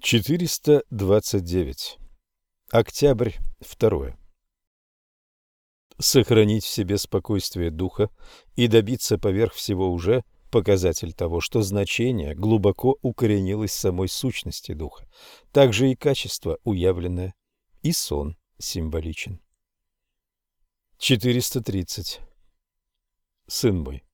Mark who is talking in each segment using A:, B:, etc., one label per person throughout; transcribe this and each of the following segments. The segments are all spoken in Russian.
A: 429. Октябрь 2. Сохранить в себе спокойствие духа и добиться поверх всего уже показатель того, что значение глубоко укоренилось в самой сущности духа, также и качество уявленное, и сон символичен. 430. Сын мой,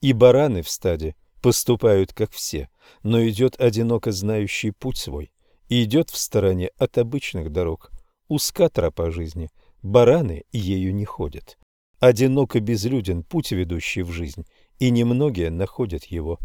A: и бараны в стаде поступают, как все, но идет одиноко знающий путь свой, и идет в стороне от обычных дорог. Узка тропа жизни, бараны ею не ходят. Одиноко безлюден путь, ведущий в жизнь, и немногие находят его.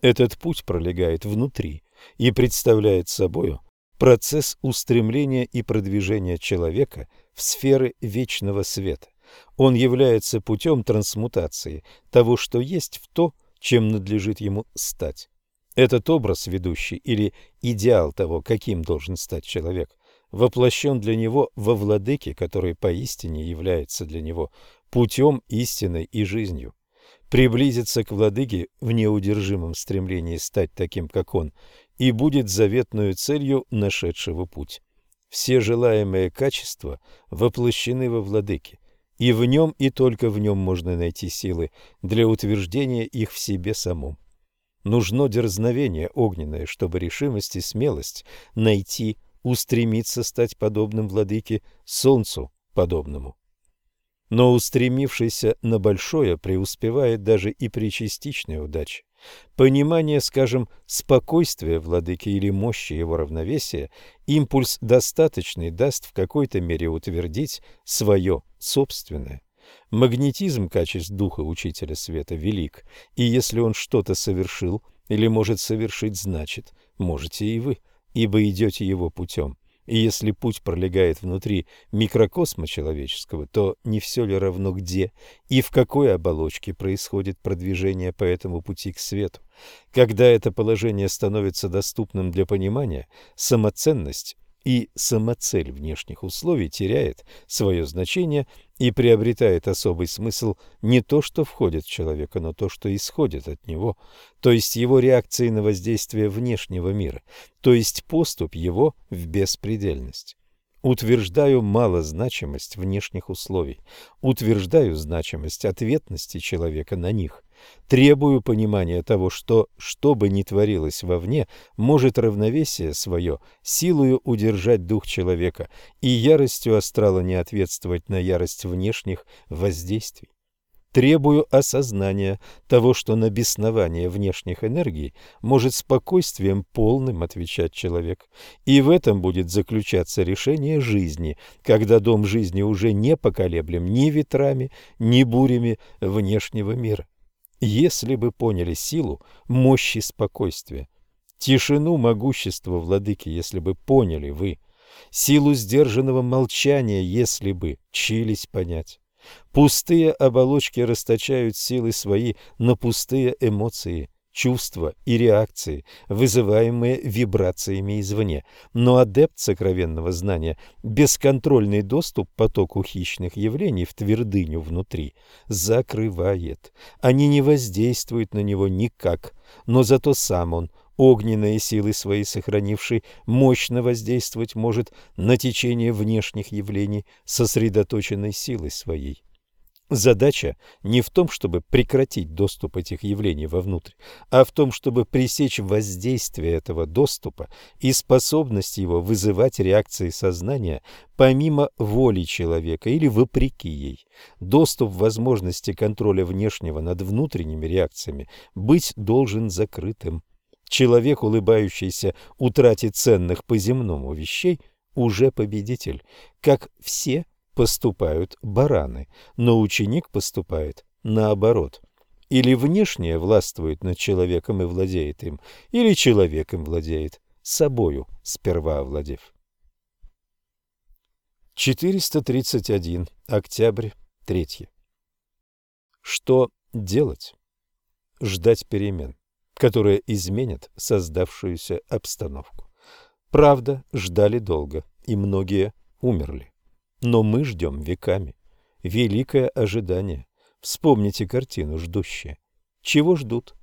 A: Этот путь пролегает внутри и представляет собою процесс устремления и продвижения человека в сферы вечного света. Он является путем трансмутации того, что есть, в то, чем надлежит ему стать. Этот образ ведущий или идеал того, каким должен стать человек, воплощен для него во владыке, который поистине является для него путем истиной и жизнью. Приблизиться к владыке в неудержимом стремлении стать таким, как он, и будет заветную целью нашедшего путь. Все желаемые качества воплощены во владыке, и в нем и только в нем можно найти силы для утверждения их в себе самом. Нужно дерзновение огненное, чтобы решимость и смелость найти, устремиться стать подобным владыке солнцу подобному. Но устремившийся на большое преуспевает даже и при частичной удаче. Понимание, скажем, спокойствия владыки или мощи его равновесия, импульс достаточный даст в какой-то мере утвердить свое собственное. Магнетизм качеств духа учителя света велик, и если он что-то совершил или может совершить, значит, можете и вы, ибо идете его путем. И если путь пролегает внутри микрокосма человеческого, то не все ли равно где и в какой оболочке происходит продвижение по этому пути к свету? Когда это положение становится доступным для понимания, самоценность и самоцель внешних условий теряет свое значение и приобретает особый смысл не то, что входит в человека, но то, что исходит от него, то есть его реакции на воздействие внешнего мира, то есть поступ его в беспредельность. Утверждаю малозначимость внешних условий, утверждаю значимость ответности человека на них, Требую понимания того, что, что бы ни творилось вовне, может равновесие свое силою удержать дух человека и яростью астрала не ответствовать на ярость внешних воздействий. Требую осознания того, что на беснование внешних энергий может спокойствием полным отвечать человек. И в этом будет заключаться решение жизни, когда дом жизни уже не поколеблем ни ветрами, ни бурями внешнего мира. Если бы поняли силу, мощь и спокойствие, тишину могущества владыки, если бы поняли вы, силу сдержанного молчания, если бы чились понять. Пустые оболочки расточают силы свои на пустые эмоции, чувства и реакции, вызываемые вибрациями извне. Но адепт сокровенного знания бесконтрольный доступ к потоку хищных явлений в твердыню внутри закрывает. Они не воздействуют на него никак, но зато сам он, огненные силы свои сохранивший, мощно воздействовать может на течение внешних явлений сосредоточенной силой своей. Задача не в том, чтобы прекратить доступ этих явлений вовнутрь, а в том, чтобы пресечь воздействие этого доступа и способность его вызывать реакции сознания помимо воли человека или вопреки ей. Доступ возможности контроля внешнего над внутренними реакциями быть должен закрытым. Человек, улыбающийся утрате ценных по земному вещей, уже победитель, как все поступают бараны, но ученик поступает наоборот. Или внешнее властвует над человеком и владеет им, или человек им владеет, собою сперва овладев. 431. Октябрь 3. Что делать? Ждать перемен, которые изменят создавшуюся обстановку. Правда, ждали долго, и многие умерли. Но мы ждем веками. Великое ожидание. Вспомните картину «Ждущие». Чего ждут?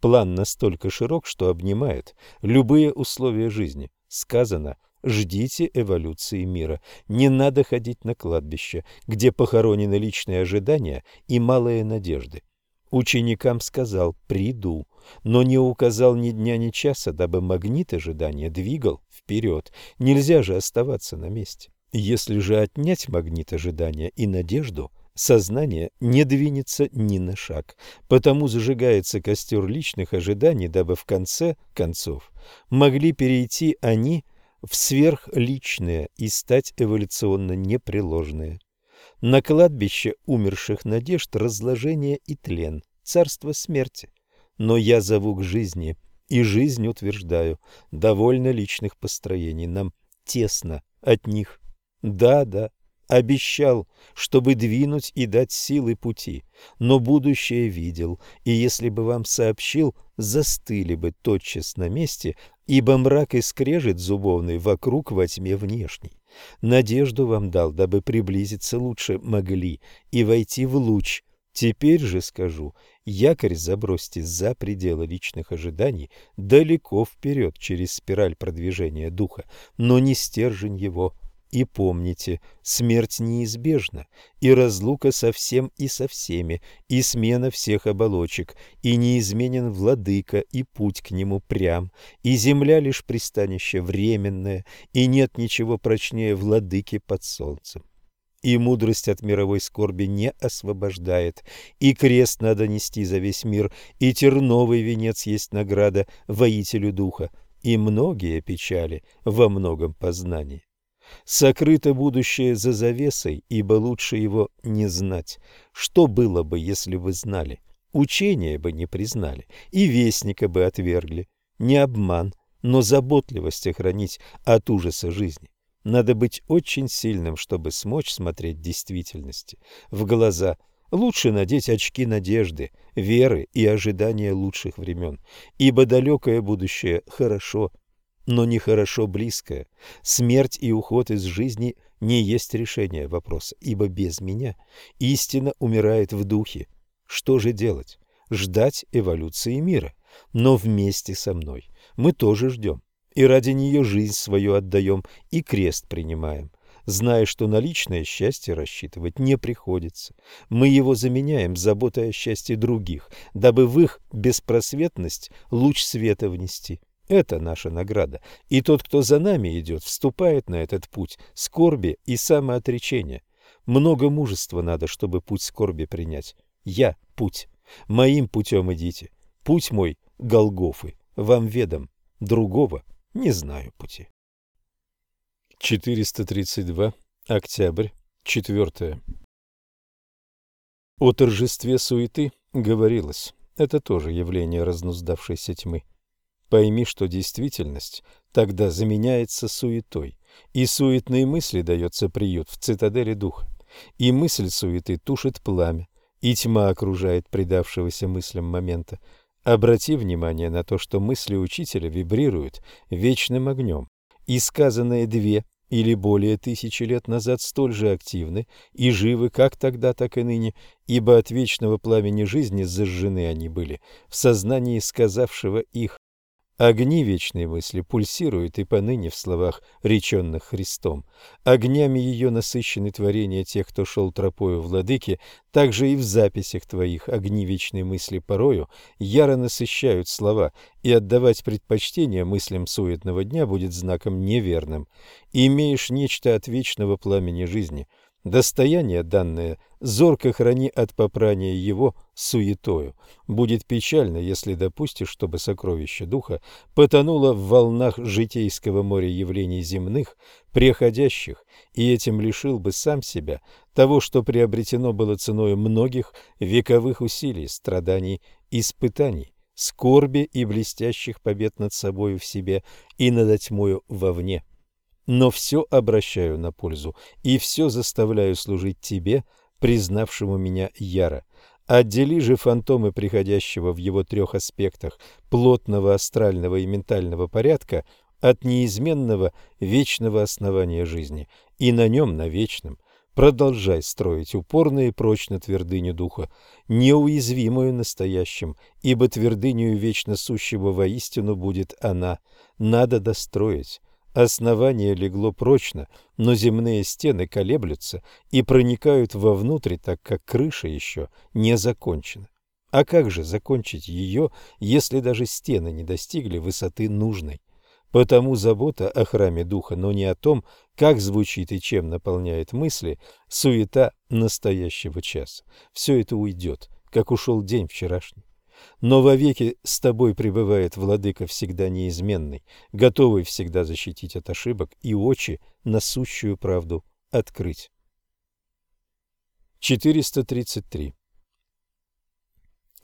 A: План настолько широк, что обнимает любые условия жизни. Сказано Ждите эволюции мира. Не надо ходить на кладбище, где похоронены личные ожидания и малые надежды. Ученикам сказал «приду», но не указал ни дня, ни часа, дабы магнит ожидания двигал вперед. Нельзя же оставаться на месте. Если же отнять магнит ожидания и надежду, сознание не двинется ни на шаг. Потому зажигается костер личных ожиданий, дабы в конце концов могли перейти они – в сверхличное и стать эволюционно непреложное. На кладбище умерших надежд разложение и тлен, царство смерти. Но я зову к жизни, и жизнь утверждаю, довольно личных построений, нам тесно от них. Да, да, обещал, чтобы двинуть и дать силы пути, но будущее видел, и если бы вам сообщил, застыли бы тотчас на месте, ибо мрак и скрежет зубовный вокруг во тьме внешней. Надежду вам дал, дабы приблизиться лучше могли и войти в луч. Теперь же скажу, якорь забросьте за пределы личных ожиданий далеко вперед через спираль продвижения духа, но не стержень его, и помните, смерть неизбежна, и разлука со всем и со всеми, и смена всех оболочек, и неизменен владыка, и путь к нему прям, и земля лишь пристанище временное, и нет ничего прочнее владыки под солнцем. И мудрость от мировой скорби не освобождает, и крест надо нести за весь мир, и терновый венец есть награда воителю духа, и многие печали во многом познании. Сокрыто будущее за завесой, ибо лучше его не знать. Что было бы, если бы знали? Учения бы не признали, и вестника бы отвергли. Не обман, но заботливость охранить от ужаса жизни. Надо быть очень сильным, чтобы смочь смотреть действительности в глаза. Лучше надеть очки надежды, веры и ожидания лучших времен, ибо далекое будущее хорошо – но нехорошо близкое. Смерть и уход из жизни не есть решение вопроса, ибо без меня истина умирает в духе. Что же делать? Ждать эволюции мира, но вместе со мной. Мы тоже ждем, и ради нее жизнь свою отдаем, и крест принимаем зная, что на личное счастье рассчитывать не приходится. Мы его заменяем заботой о счастье других, дабы в их беспросветность луч света внести. Это наша награда. И тот, кто за нами идет, вступает на этот путь скорби и самоотречения. Много мужества надо, чтобы путь скорби принять. Я – путь. Моим путем идите. Путь мой – Голгофы. Вам ведом. Другого не знаю пути. 432. Октябрь. 4. О торжестве суеты говорилось. Это тоже явление разнуздавшейся тьмы. Пойми, что действительность тогда заменяется суетой, и суетной мысли дается приют в цитадели духа, и мысль суеты тушит пламя, и тьма окружает предавшегося мыслям момента. Обрати внимание на то, что мысли учителя вибрируют вечным огнем, и сказанные две или более тысячи лет назад столь же активны и живы, как тогда, так и ныне, ибо от вечного пламени жизни зажжены они были в сознании сказавшего их, Огни вечной мысли пульсируют и поныне в словах, реченных Христом. Огнями ее насыщены творения тех, кто шел тропою владыки, также и в записях твоих огни вечной мысли порою яро насыщают слова, и отдавать предпочтение мыслям суетного дня будет знаком неверным. Имеешь нечто от вечного пламени жизни – Достояние данное зорко храни от попрания его суетою. Будет печально, если допустишь, чтобы сокровище духа потонуло в волнах житейского моря явлений земных, преходящих, и этим лишил бы сам себя того, что приобретено было ценой многих вековых усилий, страданий, испытаний, скорби и блестящих побед над собою в себе и над тьмою вовне но все обращаю на пользу и все заставляю служить тебе, признавшему меня яро. Отдели же фантомы приходящего в его трех аспектах плотного астрального и ментального порядка от неизменного вечного основания жизни, и на нем, на вечном, Продолжай строить упорно и прочно твердыню духа, неуязвимую настоящим, ибо твердыню вечно сущего воистину будет она. Надо достроить. Основание легло прочно, но земные стены колеблются и проникают вовнутрь, так как крыша еще не закончена. А как же закончить ее, если даже стены не достигли высоты нужной? Потому забота о храме духа, но не о том, как звучит и чем наполняет мысли, суета настоящего часа. Все это уйдет, как ушел день вчерашний. Но вовеки с тобой пребывает владыка всегда неизменный, готовый всегда защитить от ошибок и очи насущую правду открыть. 433.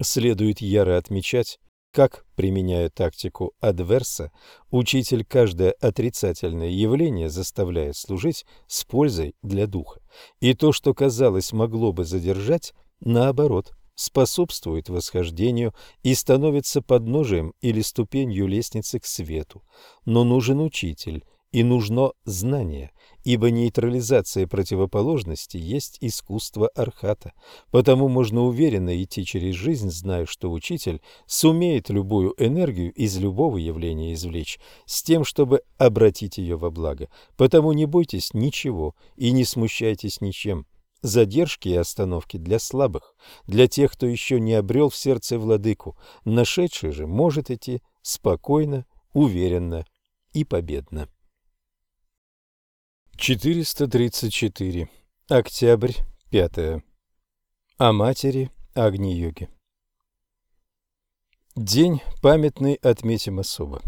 A: Следует яро отмечать, как, применяя тактику адверса, учитель каждое отрицательное явление заставляет служить с пользой для духа, и то, что, казалось, могло бы задержать, наоборот, способствует восхождению и становится подножием или ступенью лестницы к свету. Но нужен учитель, и нужно знание, ибо нейтрализация противоположности есть искусство архата. Потому можно уверенно идти через жизнь, зная, что учитель сумеет любую энергию из любого явления извлечь, с тем, чтобы обратить ее во благо. Потому не бойтесь ничего и не смущайтесь ничем. Задержки и остановки для слабых, для тех, кто еще не обрел в сердце владыку. Нашедший же может идти спокойно, уверенно и победно. 434. Октябрь, 5. О матери Агни-йоги. День памятный отметим особо.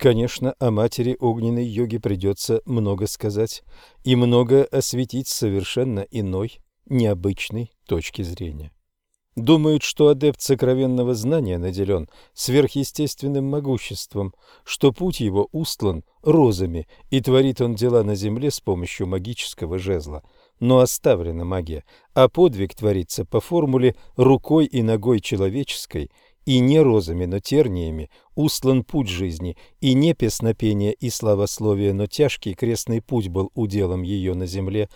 A: Конечно, о матери огненной йоги придется много сказать и много осветить совершенно иной, необычной точки зрения. Думают, что адепт сокровенного знания наделен сверхъестественным могуществом, что путь его устлан розами, и творит он дела на земле с помощью магического жезла. Но оставлена магия, а подвиг творится по формуле рукой и ногой человеческой, и не розами, но терниями, устлан путь жизни, и не песнопение и славословие, но тяжкий крестный путь был уделом ее на земле,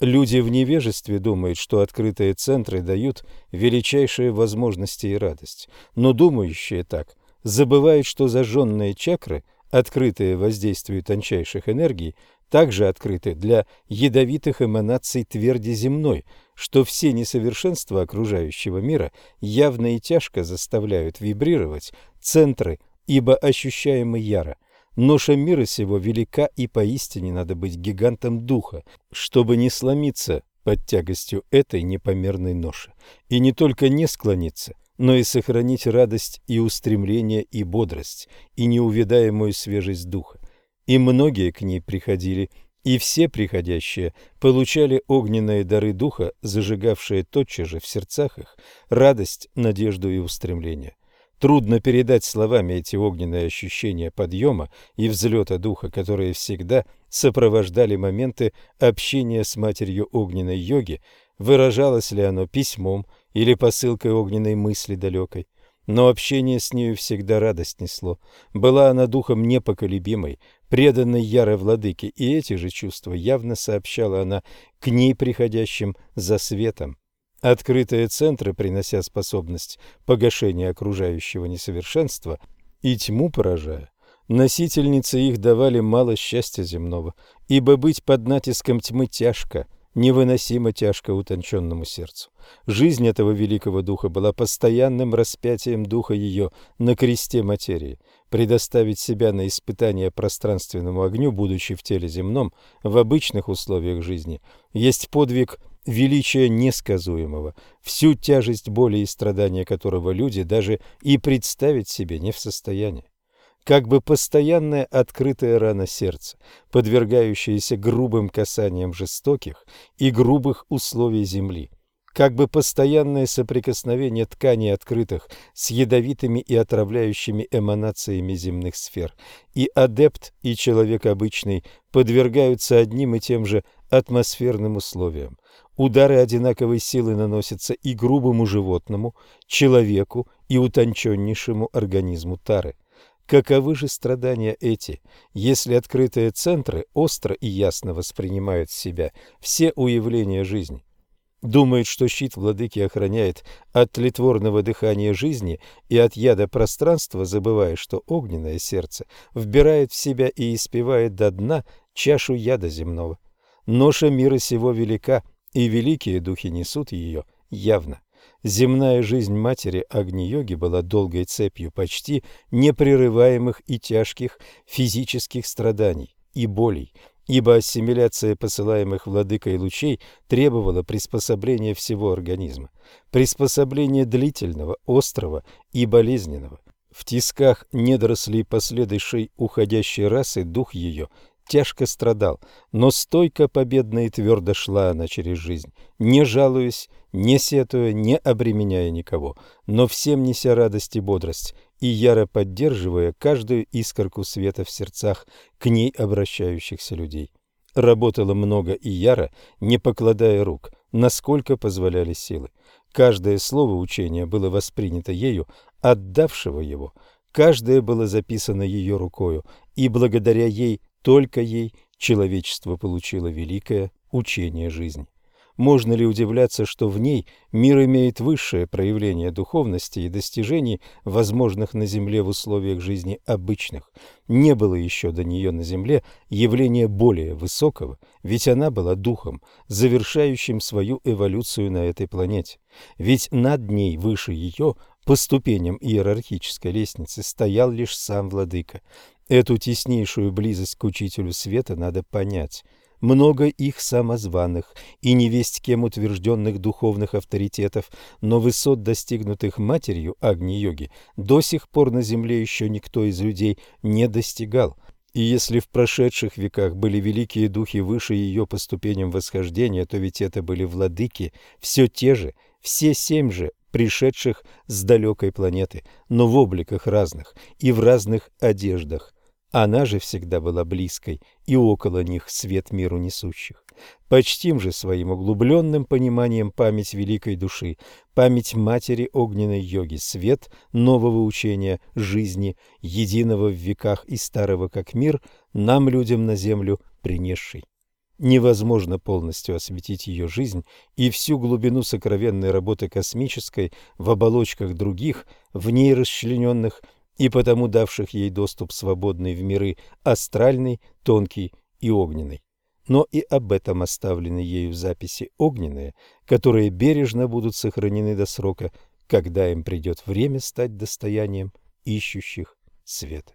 A: Люди в невежестве думают, что открытые центры дают величайшие возможности и радость. Но думающие так забывают, что зажженные чакры, открытые воздействию тончайших энергий, также открыты для ядовитых эманаций тверди земной, что все несовершенства окружающего мира явно и тяжко заставляют вибрировать центры, ибо ощущаемы яро. Ноша мира сего велика, и поистине надо быть гигантом духа, чтобы не сломиться под тягостью этой непомерной ноши, и не только не склониться, но и сохранить радость и устремление и бодрость, и неувидаемую свежесть духа. И многие к ней приходили, и все приходящие получали огненные дары духа, зажигавшие тотчас же в сердцах их радость, надежду и устремление. Трудно передать словами эти огненные ощущения подъема и взлета духа, которые всегда сопровождали моменты общения с матерью огненной йоги, выражалось ли оно письмом или посылкой огненной мысли далекой. Но общение с нею всегда радость несло. Была она духом непоколебимой, преданной ярой владыке, и эти же чувства явно сообщала она к ней приходящим за светом. Открытые центры, принося способность погашения окружающего несовершенства и тьму поражая, носительницы их давали мало счастья земного, ибо быть под натиском тьмы тяжко, невыносимо тяжко утонченному сердцу. Жизнь этого великого духа была постоянным распятием духа ее на кресте материи. Предоставить себя на испытание пространственному огню, будучи в теле земном, в обычных условиях жизни, есть подвиг величия несказуемого, всю тяжесть боли и страдания которого люди даже и представить себе не в состоянии. Как бы постоянная открытая рана сердца, подвергающаяся грубым касаниям жестоких и грубых условий земли, как бы постоянное соприкосновение тканей открытых с ядовитыми и отравляющими эманациями земных сфер, и адепт, и человек обычный подвергаются одним и тем же атмосферным условиям. Удары одинаковой силы наносятся и грубому животному, человеку и утонченнейшему организму тары. Каковы же страдания эти, если открытые центры остро и ясно воспринимают в себя все уявления жизни? Думает, что щит владыки охраняет от тлетворного дыхания жизни и от яда пространства, забывая, что огненное сердце вбирает в себя и испевает до дна чашу яда земного. Ноша мира сего велика, и великие духи несут ее явно. Земная жизнь матери Агни-йоги была долгой цепью почти непрерываемых и тяжких физических страданий и болей, ибо ассимиляция посылаемых владыкой лучей требовала приспособления всего организма, приспособления длительного, острого и болезненного. В тисках недорослей последующей уходящей расы дух ее тяжко страдал, но стойко, победно и твердо шла она через жизнь, не жалуясь, не сетуя, не обременяя никого, но всем неся радость и бодрость, и яро поддерживая каждую искорку света в сердцах к ней обращающихся людей. Работала много и яро, не покладая рук, насколько позволяли силы. Каждое слово учения было воспринято ею, отдавшего его, каждое было записано ее рукою, и благодаря ей только ей человечество получило великое учение жизни. Можно ли удивляться, что в ней мир имеет высшее проявление духовности и достижений, возможных на Земле в условиях жизни обычных? Не было еще до нее на Земле явления более высокого, ведь она была духом, завершающим свою эволюцию на этой планете. Ведь над ней, выше ее, по ступеням иерархической лестницы, стоял лишь сам владыка. Эту теснейшую близость к учителю света надо понять. Много их самозваных и невесть кем утвержденных духовных авторитетов, но высот, достигнутых матерью Агни-йоги, до сих пор на земле еще никто из людей не достигал. И если в прошедших веках были великие духи выше ее по ступеням восхождения, то ведь это были владыки, все те же, все семь же пришедших с далекой планеты, но в обликах разных и в разных одеждах. Она же всегда была близкой и около них свет миру несущих. Почтим же своим углубленным пониманием память великой души, память матери огненной йоги, свет нового учения жизни, единого в веках и старого как мир, нам, людям на землю, принесший. Невозможно полностью осветить ее жизнь и всю глубину сокровенной работы космической в оболочках других, в ней расчлененных и потому давших ей доступ свободный в миры астральный, тонкий и огненный. Но и об этом оставлены ею в записи огненные, которые бережно будут сохранены до срока, когда им придет время стать достоянием ищущих света.